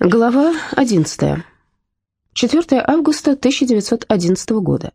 Глава 11. 4 августа 1911 года.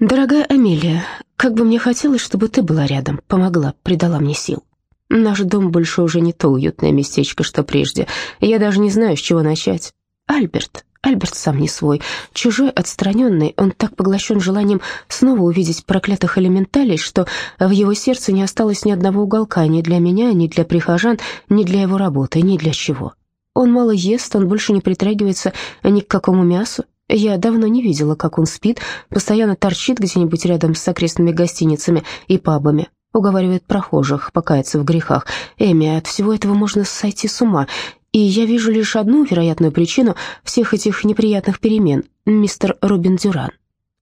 Дорогая Амелия, как бы мне хотелось, чтобы ты была рядом, помогла, придала мне сил. Наш дом больше уже не то уютное местечко, что прежде. Я даже не знаю, с чего начать. Альберт, Альберт сам не свой, чужой, отстраненный, он так поглощен желанием снова увидеть проклятых элементалей, что в его сердце не осталось ни одного уголка ни для меня, ни для прихожан, ни для его работы, ни для чего. Он мало ест, он больше не притрагивается ни к какому мясу. Я давно не видела, как он спит, постоянно торчит где-нибудь рядом с окрестными гостиницами и пабами, уговаривает прохожих покаяться в грехах. Эми, от всего этого можно сойти с ума. И я вижу лишь одну вероятную причину всех этих неприятных перемен — мистер Робин Дюран.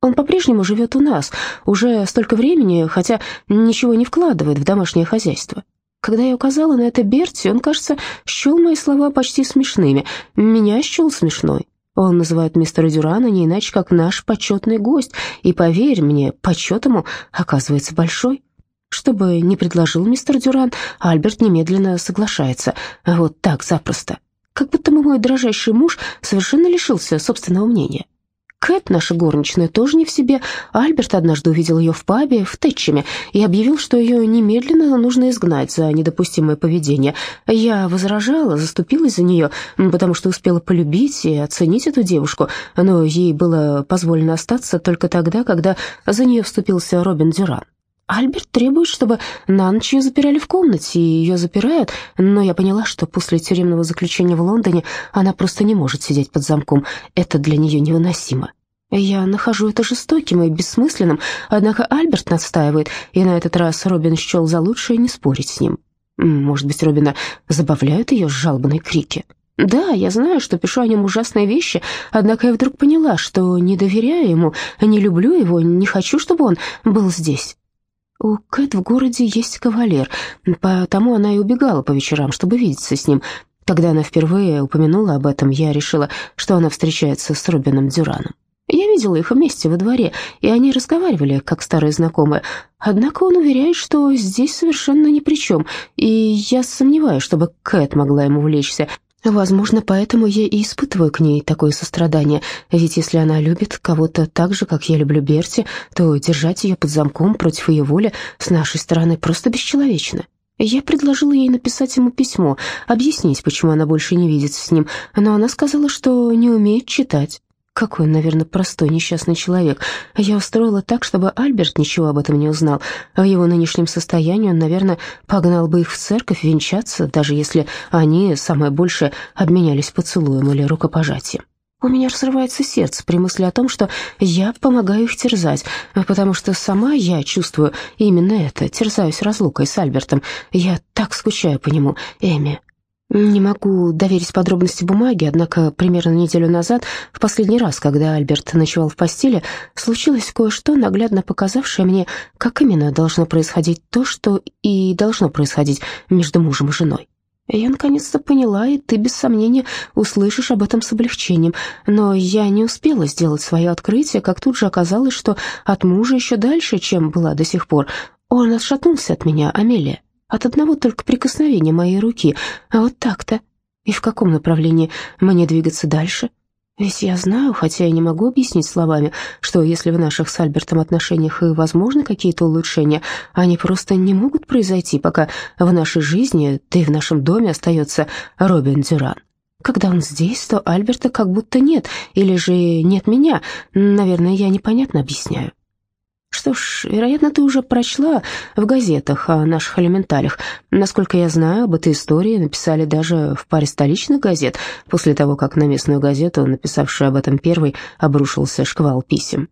Он по-прежнему живет у нас уже столько времени, хотя ничего не вкладывает в домашнее хозяйство. Когда я указала на это Берти, он, кажется, счел мои слова почти смешными. Меня счел смешной. Он называет мистера Дюрана не иначе, как наш почетный гость, и, поверь мне, почет ему оказывается большой. Что бы ни предложил мистер Дюран, Альберт немедленно соглашается. Вот так, запросто. Как будто мой дрожайший муж совершенно лишился собственного мнения. Кэт, наша горничная, тоже не в себе. Альберт однажды увидел ее в пабе в Тэтчеме и объявил, что ее немедленно нужно изгнать за недопустимое поведение. Я возражала, заступилась за нее, потому что успела полюбить и оценить эту девушку, но ей было позволено остаться только тогда, когда за нее вступился Робин Дюран. Альберт требует, чтобы на ночь ее запирали в комнате, и ее запирают, но я поняла, что после тюремного заключения в Лондоне она просто не может сидеть под замком. Это для нее невыносимо. Я нахожу это жестоким и бессмысленным, однако Альберт настаивает, и на этот раз Робин счел за лучшее не спорить с ним. Может быть, Робина забавляют ее жалобные крики? Да, я знаю, что пишу о нем ужасные вещи, однако я вдруг поняла, что не доверяю ему, не люблю его, не хочу, чтобы он был здесь. У Кэт в городе есть кавалер, потому она и убегала по вечерам, чтобы видеться с ним. Когда она впервые упомянула об этом, я решила, что она встречается с Робином Дюраном. Я видела их вместе во дворе, и они разговаривали, как старые знакомые. Однако он уверяет, что здесь совершенно ни при чем, и я сомневаюсь, чтобы Кэт могла ему влечься. Возможно, поэтому я и испытываю к ней такое сострадание, ведь если она любит кого-то так же, как я люблю Берти, то держать ее под замком против ее воли с нашей стороны просто бесчеловечно. Я предложила ей написать ему письмо, объяснить, почему она больше не видится с ним, но она сказала, что не умеет читать. Какой он, наверное, простой несчастный человек. Я устроила так, чтобы Альберт ничего об этом не узнал. В его нынешнем состоянии он, наверное, погнал бы их в церковь венчаться, даже если они, самое большее, обменялись поцелуем или рукопожатием. У меня разрывается сердце при мысли о том, что я помогаю их терзать, потому что сама я чувствую именно это, терзаюсь разлукой с Альбертом. Я так скучаю по нему, Эми. Не могу доверить подробности бумаги, однако примерно неделю назад, в последний раз, когда Альберт ночевал в постели, случилось кое-что, наглядно показавшее мне, как именно должно происходить то, что и должно происходить между мужем и женой. Я наконец-то поняла, и ты без сомнения услышишь об этом с облегчением. Но я не успела сделать свое открытие, как тут же оказалось, что от мужа еще дальше, чем была до сих пор. Он отшатнулся от меня, Амелия от одного только прикосновения моей руки. А вот так-то. И в каком направлении мне двигаться дальше? Ведь я знаю, хотя и не могу объяснить словами, что если в наших с Альбертом отношениях и возможны какие-то улучшения, они просто не могут произойти, пока в нашей жизни, да и в нашем доме остается Робин Дюран. Когда он здесь, то Альберта как будто нет, или же нет меня. Наверное, я непонятно объясняю. Что ж, вероятно, ты уже прочла в газетах о наших элементалях. Насколько я знаю, об этой истории написали даже в паре столичных газет, после того, как на местную газету, написавшую об этом первой, обрушился шквал писем.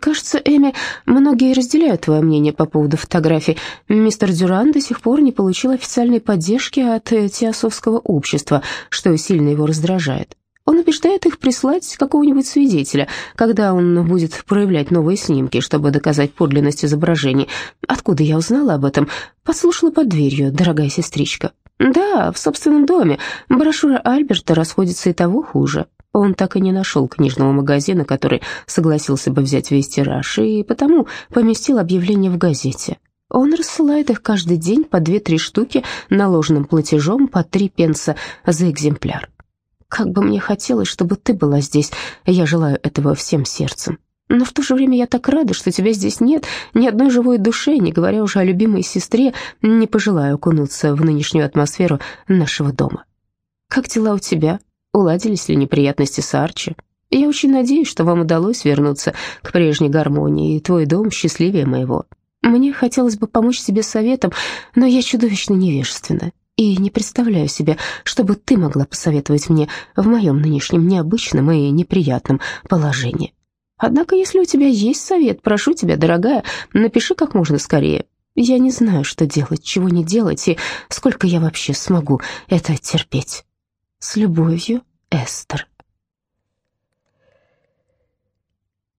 «Кажется, Эми, многие разделяют твое мнение по поводу фотографий. Мистер Дюран до сих пор не получил официальной поддержки от Теософского общества, что сильно его раздражает. Он убеждает их прислать какого-нибудь свидетеля, когда он будет проявлять новые снимки, чтобы доказать подлинность изображений. Откуда я узнала об этом? Подслушала под дверью, дорогая сестричка. Да, в собственном доме. Брошюра Альберта расходится и того хуже. Он так и не нашел книжного магазина, который согласился бы взять весь тираж, и потому поместил объявление в газете. Он рассылает их каждый день по две-три штуки наложенным платежом по три пенса за экземпляр. Как бы мне хотелось, чтобы ты была здесь, я желаю этого всем сердцем. Но в то же время я так рада, что тебя здесь нет, ни одной живой души, не говоря уже о любимой сестре, не пожелаю окунуться в нынешнюю атмосферу нашего дома. Как дела у тебя? Уладились ли неприятности с Арчи? Я очень надеюсь, что вам удалось вернуться к прежней гармонии, и твой дом счастливее моего. Мне хотелось бы помочь тебе советом, но я чудовищно невежественна и не представляю себе, чтобы ты могла посоветовать мне в моем нынешнем необычном и неприятном положении. Однако, если у тебя есть совет, прошу тебя, дорогая, напиши как можно скорее. Я не знаю, что делать, чего не делать, и сколько я вообще смогу это терпеть. С любовью, Эстер.